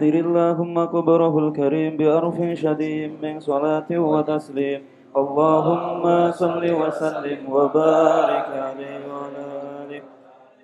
أثر اللهم قبره الكريم بأرف شديد من صلاة وتسليم. اللهم صل وسلم وبارك عليه وعلى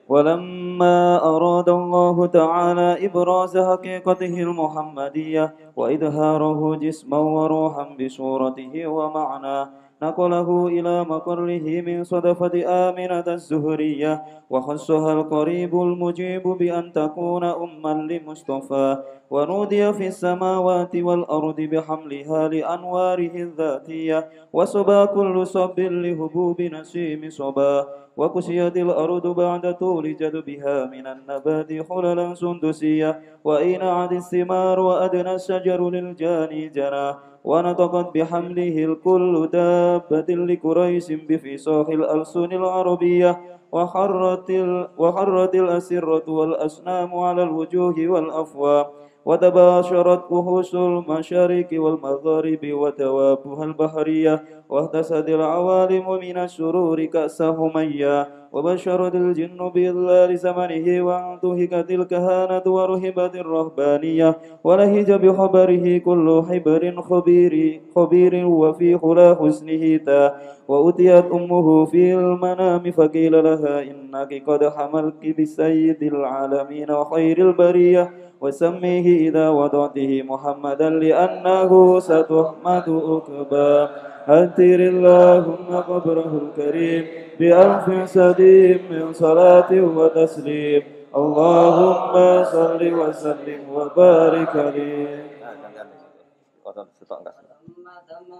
ولما أراد الله تعالى إبراز حقيقته المحمدية وإظهاره جسما وروحا بصورته ومعناه نقله إلى مقره من صدفة آمنة الزهرية وخصها القريب المجيب بأن تكون أما لمصطفى ونودي في السماوات والأرض بحملها لأنواره الذاتية وصبا كل صب لهبوب نسيم صبا. وكسيت الأرض بعد طول جدبها من النبات حللا سندسية وإن عد الثمار وأدنى الشجر للجاني جناه ونطقت بحمله الكل دابة لكريس بفصاح الألسن العربية. وحرت, وحرت الأسرة والأسنام على الوجوه والأفواه. وتباشرت وحوش المشارق والمغارب وتوابها البحرية. واهتسد العوالم من الشرور كأس هميا وبشرت الجن بإضلال زمنه وانتهكت الكهانة ورهبت الرهبانية ولهج بخبره كل حبر خبير خبير وفي خلا حسنه تا. وأتيت أمه في المنام فقيل لها إنك قد حملت بسيد العالمين وخير البرية. وسميه إذا وضعته محمدا لأنه ستحمد أكبا. أثر اللهم قبره الكريم بألف سديم من صلاة وتسليم. اللهم صل وسلم وبارك عليه.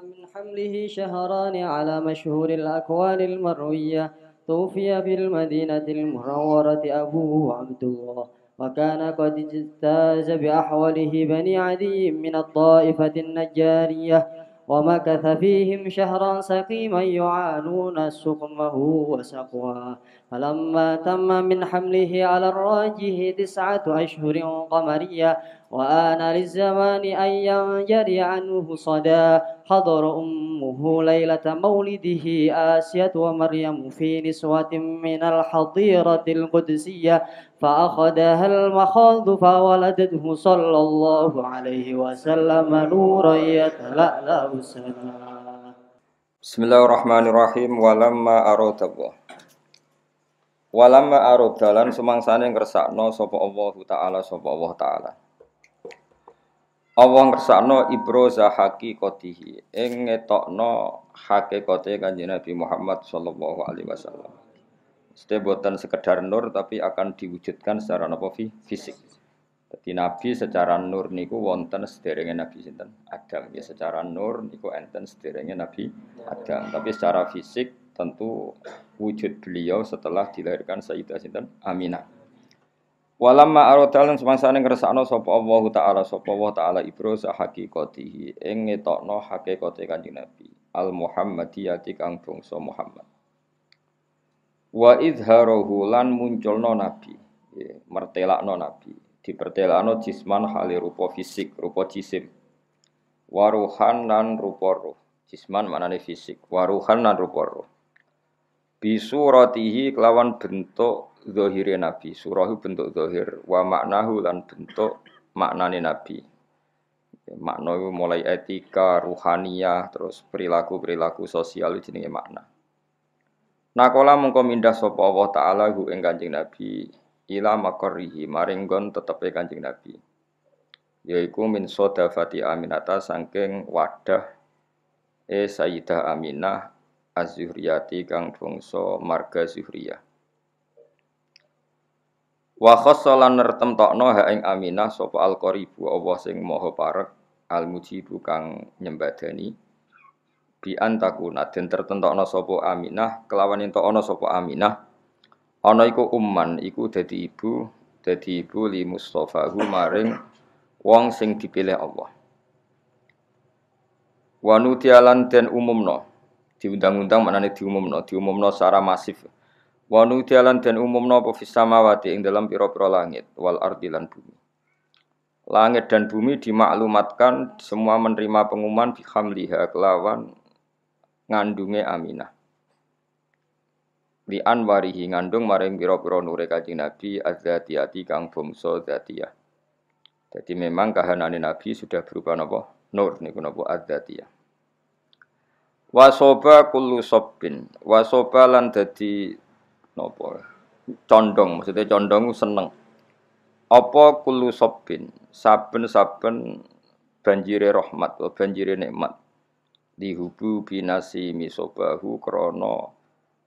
من حمله شهران على مشهور الأكوان المروية. توفي في المدينة المنورة أبوه عبد الله وكان قد اجتاز بأحوله بني عدي من الطائفة النجارية. ومكث فيهم شهرا سقيما يعانون سقمه وسقواه فلما تم من حمله على الراجه تسعة أشهر قمرية وآن للزمان أن ينجري عنه صدى. حضر أمه ليلة مولده آسية ومريم في نسوة من الحظيرة القدسية فأخذها المخاض فولدته صلى الله عليه وسلم نورا يتلألأ سنا بسم الله الرحمن الرحيم. ولما أراد الله. Walamma arodalan semangsane ngersakno sapa Allah taala sapa Allah taala. Allah ngersakno ibroza haqiqatihi ing ngetokno hakikate Kanjeng Nabi Muhammad sallallahu alaihi wasallam. Mesti buatan sekedar nur tapi akan diwujudkan secara apa fisik. Jadi Nabi secara nur niku wonten sederenge Nabi sinten Adam ya secara nur niku enten sederenge Nabi Adam tapi secara fisik tentu wujud beliau setelah dilahirkan Sayyidah Sinten Aminah. Walamma arodalan semangsane ngersakno sapa Allah taala sapa Allah taala ibroza haqiqatihi ing ngetokno hakikate Kanjeng Nabi al Muhammadiyati kang bangsa Muhammad. Wa idharahu lan munculno nabi, ya, mertelakno nabi, dipertelakno jisman hale rupa fisik, rupa jisim. Waruhan lan rupa roh. Jisman maknane fisik, waruhan lan rupa roh bisuratihi kelawan bentuk zahire nabi. Surahu bentuk zahir wa maknahu lan bentuk maknane nabi. Makna mulai etika ruhaniyah terus perilaku perilaku sosial jenenge makna. Nakola mengko mindah sapa Allah taala hu ing Kanjeng Nabi ila makarihi maring gon tetepe Kanjeng Nabi. Yaiku min sodafati aminata saking wadah e Sayyidah Aminah az-Zuhriyati kang bangsa marga Zuhriyah. Wa khassalan nertemtokno ha ing Aminah sapa al-qaribu Allah sing maha parek al-mujibu kang nyembadani bi antakuna den tertentokno sapa Aminah kelawan ento ana sapa Aminah ana iku umman iku dadi ibu dadi ibu li Mustafahu maring wong sing dipilih Allah. Wa nutialan den umumno diundang-undang maknane diumumno, diumumno secara masif. Wa nudialan dan umumno apa fis ing dalam pira-pira langit wal ardi lan bumi. Langit dan bumi dimaklumatkan semua menerima pengumuman bihamliha kelawan ngandunge Aminah. Li anwarihi ngandung maring pira-pira nure Kanjeng Nabi azzatiyati kang bangsa zatiyah. Jadi memang kahanane Nabi sudah berupa napa? Nur niku napa adzatiyah. Wasoba kullu sobbin. Wasoba lan dadi napa? Condong, maksudnya condong seneng. Apa kullu sobbin? Saben-saben banjire rahmat, banjire nikmat. Dihubu binasi misobahu krono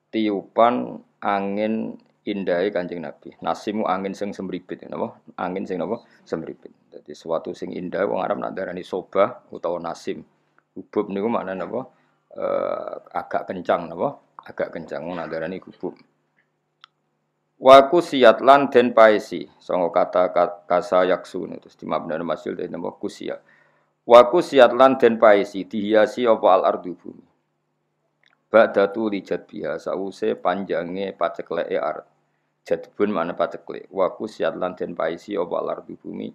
tiupan angin indahai Kanjeng Nabi. Nasimu angin sing semripit napa? Angin sing napa? Semripit. Jadi suatu sing indah wong Arab nak darani sobah utawa nasim. Hubub niku maknane napa? Eh, agak kencang napa? Agak kencang nak darani hubub. Wa kusiyat lan den paesi. Songo kata kasa yaksun itu di mabna masyhur dari napa kusiyat. Wa kusiyat lan den paesi dihiasi apa al ardu bumi. Ba'datu lijat biha sause panjange pacekleke art. Jadbun mana paceklik. Wa kusiyat lan den paisi apa lardu bumi.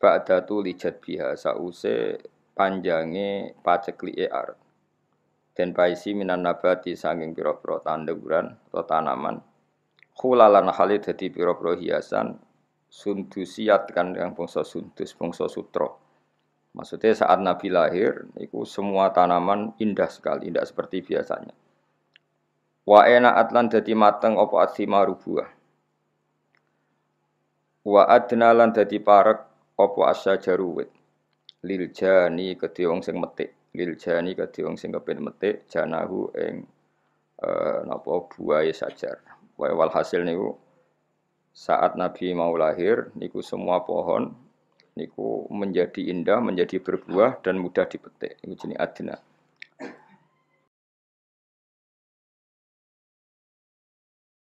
Ba'datu lijat biha sause panjange paceklike art. Den paisi minan nabati sanging pira-pira tanduran atau tanaman. Khulalan hale dadi pira-pira hiasan sundusiat kan yang bangsa sundus, bangsa sutra. Maksudnya saat Nabi lahir, itu semua tanaman indah sekali, tidak seperti biasanya. Wa ena atlan dadi mateng apa athimaru buah. Wa adna lan dadi parek apa asyajaru wit. Lil jani kedhe sing metik. Lil jani kedhe wong sing kepen metik janahu ing eh, napa buahe sajar. Wa wal hasil niku saat Nabi mau lahir niku semua pohon niku menjadi indah, menjadi berbuah dan mudah dipetik. Ini jenis adina.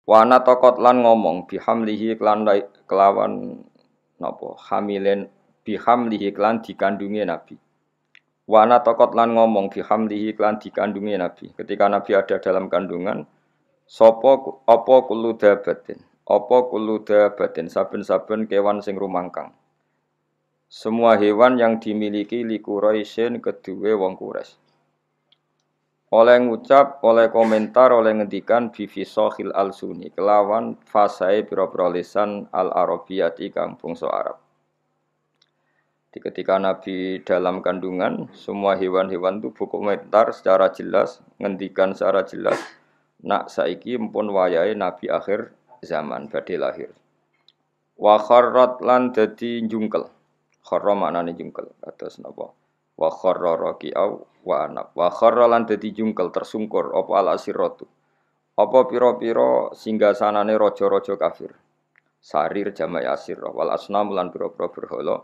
Wana tokot lan ngomong bihamlihi klan kelawan napa hamilen bihamlihi klan dikandungi Nabi. Wana tokot lan ngomong bihamlihi klan dikandungi Nabi. Ketika Nabi ada dalam kandungan, sopo opo kulu dabatin, opo kulu dabatin saben-saben kewan sing rumangkang semua hewan yang dimiliki li Quraisyin kedua wong Quraisy. Oleh ngucap, oleh komentar, oleh ngendikan bifisohil al suni kelawan fasai pira-pira lisan al arabiyati kang bangsa Arab. Di ketika Nabi dalam kandungan, semua hewan-hewan itu berkomentar secara jelas, ngendikan secara jelas, nak saiki pun wayai Nabi akhir zaman badhe lahir. Wa kharrat lan dadi jungkel Kharra maknane jungkel kados napa? Wa kharra raqi'au wa anab. Wa kharra lan dadi jungkel tersungkur apa al asiratu. Apa pira-pira singgasanane raja-raja kafir. Sarir jamai asir wal asnam lan pira-pira berhala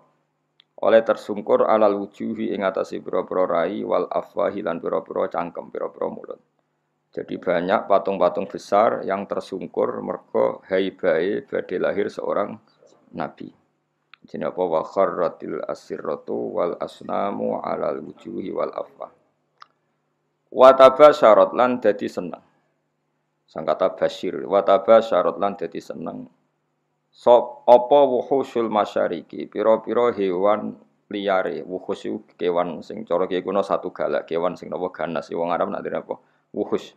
oleh tersungkur alal wujuhi ing atase pira-pira rai wal afwahi lan pira-pira cangkem pira-pira mulut. Jadi banyak patung-patung besar yang tersungkur mergo haibae badhe lahir seorang nabi. Jadi apa wa kharratil asirratu wal asnamu alal wujuhi wal afwa. Wa syarat lan dadi seneng. Sang kata basyir, wa syarat lan dadi seneng. Sop apa wuhusul masyariki, pira-pira hewan liyare, wuhus kewan sing cara kiye kuna satu galak, kewan sing napa ganas, wong Arab nak apa? Wuhus.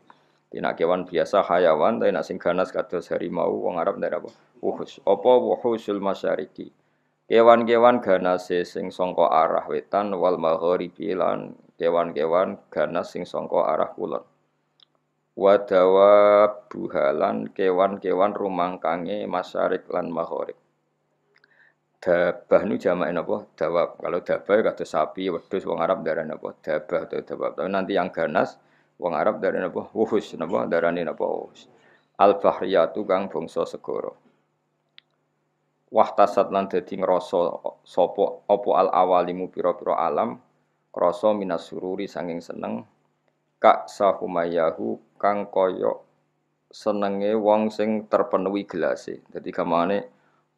Tina kewan biasa hayawan, tapi nak sing ganas kados harimau, wong Arab ndak apa? Wuhus. Apa wuhusul masyariki? Kewan-kewan ganase sing songko arah wetan wal maghribi lan kewan-kewan ganas sing songko arah kulon. Wadawa buhalan kewan-kewan rumangkange masyarik lan maghrib. Dabah nu jamae napa? Dawab. Kalau dabah kata sapi, wedhus wong Arab darane napa? Dabah atau dawab. Tapi nanti yang ganas wong Arab darane napa? Wuhus napa? Darane napa? Wuhus. Al bahriyatu kang bangsa segara wahtasat lan dadi ngrasa sapa apa al awalimu pira-pira alam krasa minas sururi sanging seneng kak sahumayahu kang kaya senenge wong sing terpenuhi gelase. Dadi gamane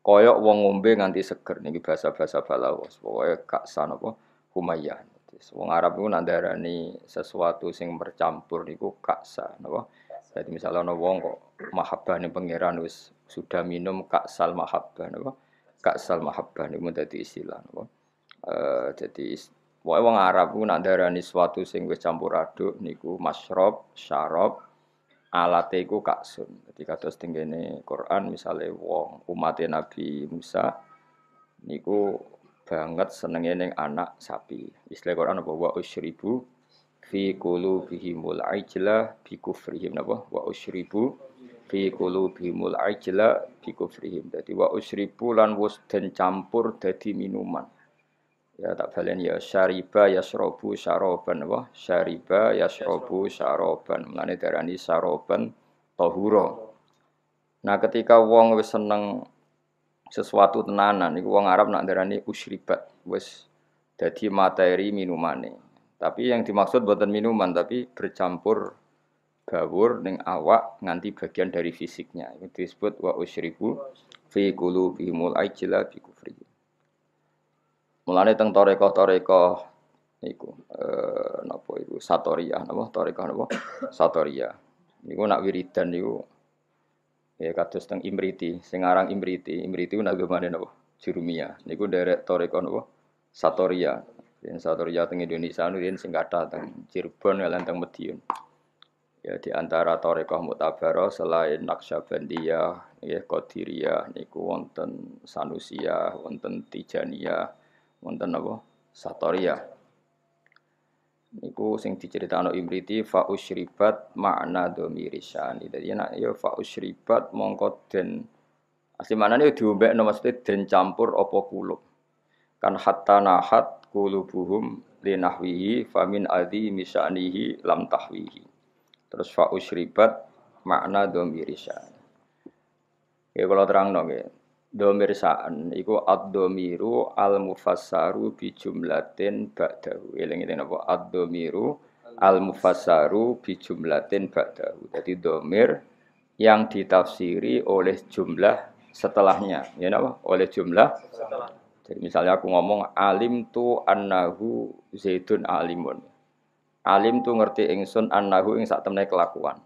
kaya wong ngombe nganti seger. Niki bahasa-bahasa balawas. Pokoke kak sanapa humayah wong Arab iku nak sesuatu sing bercampur niku kaksa napa jadi misalnya ono wong kok mahabbah ning pangeran wis sudah minum kaksal mahabbah napa? Kaksal mahabbah niku dadi istilah napa? Eh jadi Pokoknya wong Arab ku nak darani suatu sing wis campur aduk niku masrob, syarab, alate iku kaksun. Jadi kados tenggene Quran misalnya wong umat Nabi Musa niku banget senenge ning anak sapi. Istilah Quran apa wa usyribu fi qulubihimul ajla bi kufrihim napa wa usyribu fi qulubihimul ajla bi kufrihim. Dadi wa usyribu lan wis den campur dadi minuman. Ya tak balen ya syariba yasrobu syaroban wah syariba yasrobu syaroban. Mulane darani syaroban tahura. Nah, ketika wong wis seneng sesuatu tenanan iku wong Arab nak darani usyribat wis dadi materi minumane. Tapi yang dimaksud buatan minuman tapi bercampur gawur ning awak nganti bagian dari fisiknya. Itu disebut wa usyribu fi qulubihimul ajla bi kufri. Mulane teng toreko-toreko niku eh napa iku satoria napa toreko napa satoria. Niku nak wiridan niku Ya kados teng Imriti, sing aran Imriti. Imriti ku nagamane napa? Jurumia. Niku derek toreko napa? Satoria. Yen Satoria teng Indonesia nu yen sing kathah teng Cirebon lan teng Madiun. Ya di antara Torekoh Mutabaro selain Naksabandiyah, ya Qadiriyah, niku wonten Sanusia, wonten Tijaniyah, wonten apa? Satoria. Niku sing diceritakno Imriti fa usyribat makna dhamirisani. Dadi nek ya fa usyribat mongko den asli maknane diombekno maksudnya den campur apa kulub. Kan hatta nahat kulubuhum linahwihi famin adi misanihi lam tahwihi. Terus fa usyribat makna dhamirisani. Ya kalau terang dong ya. Domir sa'an iku ad-domiru al-mufassaru bi jumlatin ba'dahu. Eling-eling apa? Ad-domiru al-mufassaru bi jumlatin ba'dahu. Jadi domir yang ditafsiri oleh jumlah setelahnya. Ya apa? Oleh jumlah Jadi misalnya aku ngomong alim tu annahu zaidun alimun. Alim tu ngerti ingsun annahu ing sak temne kelakuan.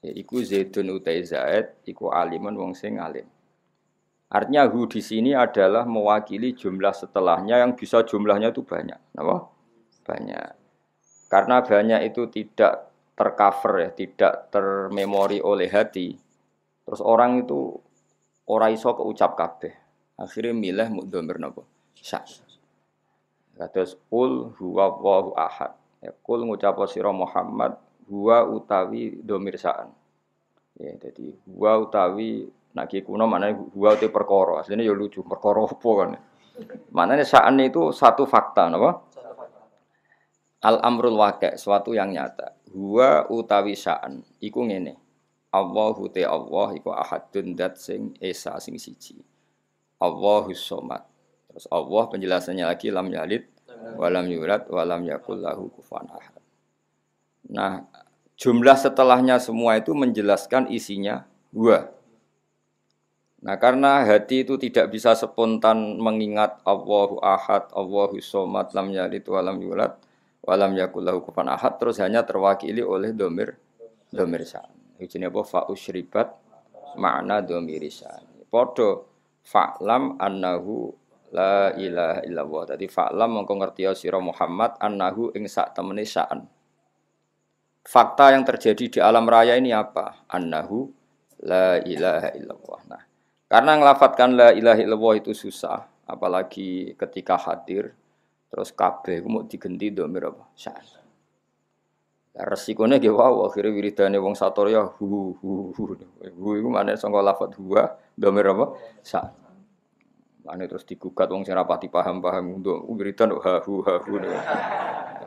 Ya, iku zaidun utai zaid, iku alimun wong sing alim. Artinya hu di sini adalah mewakili jumlah setelahnya yang bisa jumlahnya itu banyak. Kenapa? Banyak. Karena banyak itu tidak tercover ya, tidak termemori oleh hati. Terus orang itu ora iso keucap kabeh. Akhirnya milih mudhamir napa? Kados kul huwa wallahu ahad. Ya kul ngucap sira Muhammad huwa utawi domir saan. Ya, jadi huwa utawi Nah ki kuno mana gua itu perkara. Aslinya ya lucu, perkara apa kan. Maknanya sa'an itu satu fakta, napa? Al amrul waqi', suatu yang nyata. Gua utawi sa'an iku ngene. Allahu te Allah iku ahadun dat sing esa sing siji. Allahu somad. Terus Allah penjelasannya lagi lam yalid walam yulad walam yakul lahu kufuwan ahad. Nah, jumlah setelahnya semua itu menjelaskan isinya gua Nah karena hati itu tidak bisa spontan mengingat Allahu ahad, Allahu somad, lam yalid walam yulad, walam yakullahu kufan ahad, terus hanya terwakili oleh domir domir sa'an. Ini apa? Fa'usyribat makna domir sa'an. Podo fa'lam annahu la ilaha illallah. Tadi fa'lam mengko ngerti sira Muhammad annahu ing sak temene sa'an. Fakta yang terjadi di alam raya ini apa? Annahu la ilaha illallah. Nah, karena ngelafatkan la ilaha illallah itu susah, apalagi ketika hadir terus kabeh mau digenti domir apa? Sa'an. Nah, resikonya ge wow, akhirnya wiridane wong ya hu hu hu. Hu iku mana sangka lafat huwa domir apa? Sa'an. Mana terus digugat wong sing rapati paham-paham untuk wiridan ha hu ha hu.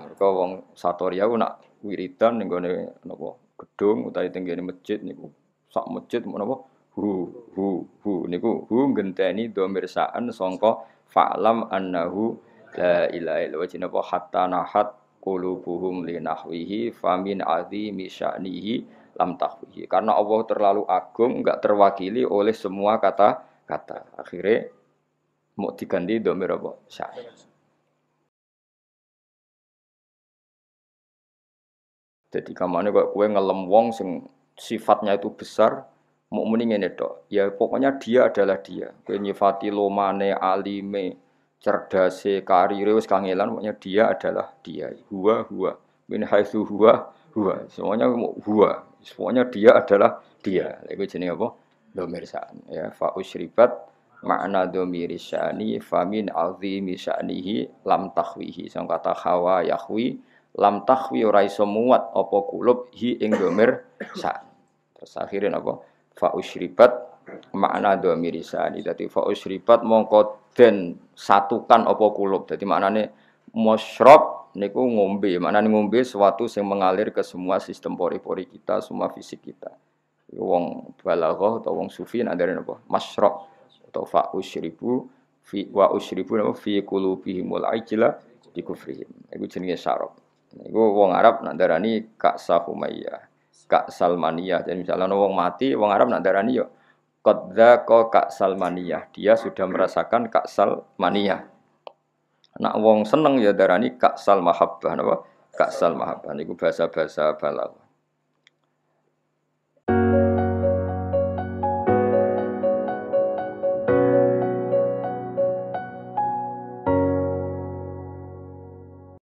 Mereka wong ya nak wiridan ning gone napa gedung utawa teng masjid niku sak masjid napa hu hu hu. Niku hu ngenteni domir sa'an sangka fa'lam annahu la ilaha illallah. Jinapa hatta nahat qulubuhum li nahwihi famin azimi sya'nihi lam tahwihi. Karena Allah terlalu agung enggak terwakili oleh semua kata-kata. Akhirnya mau diganti domir apa? Sa'an jadi kamane kok kue ngelem wong sing sifatnya itu besar mau mending ini dok. Ya pokoknya dia adalah dia. Kue nyifati lomane alime cerdase karire wis kangelan pokoknya dia adalah dia. Huwa huwa. Min haitsu huwa huwa. Semuanya huwa. Semuanya dia adalah dia. Itu jenis apa? Domir ya fa usribat makna dhamiri sya'ni famin azimi sya'nihi lam takhwihi. Sang kata hawa yahwi lam takhwi ora iso muat apa kulub hi ing dhamir sa terus akhirnya apa fa usyribat makna dhamiri sya'ni dadi fa usyribat mongko den satukan apa kulub. Dadi maknane musyrab niku ngombe. Maknane ngombe sesuatu yang mengalir ke semua sistem pori-pori kita semua fisik kita. Wong balaghah atau wong sufi dari apa? Masyrab atau fa usyribu fi wa usyribu napa? Fi qulubihimul ajla di kufrihim. Iku jenenge syarab. Iku wong Arab nak darani kak sahumayyah kak salmaniyah jadi misalnya wong mati wong Arab nak darani yo. Qadza kak salmaniyah dia sudah merasakan kak salmaniyah nak wong seneng ya darani kak sal mahabbah napa? Kak sal mahabbah niku bahasa-bahasa balaghah